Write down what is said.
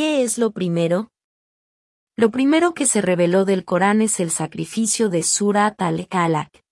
¿Qué es lo primero? Lo primero que se reveló del Corán es el sacrificio de Surat al-Kalak,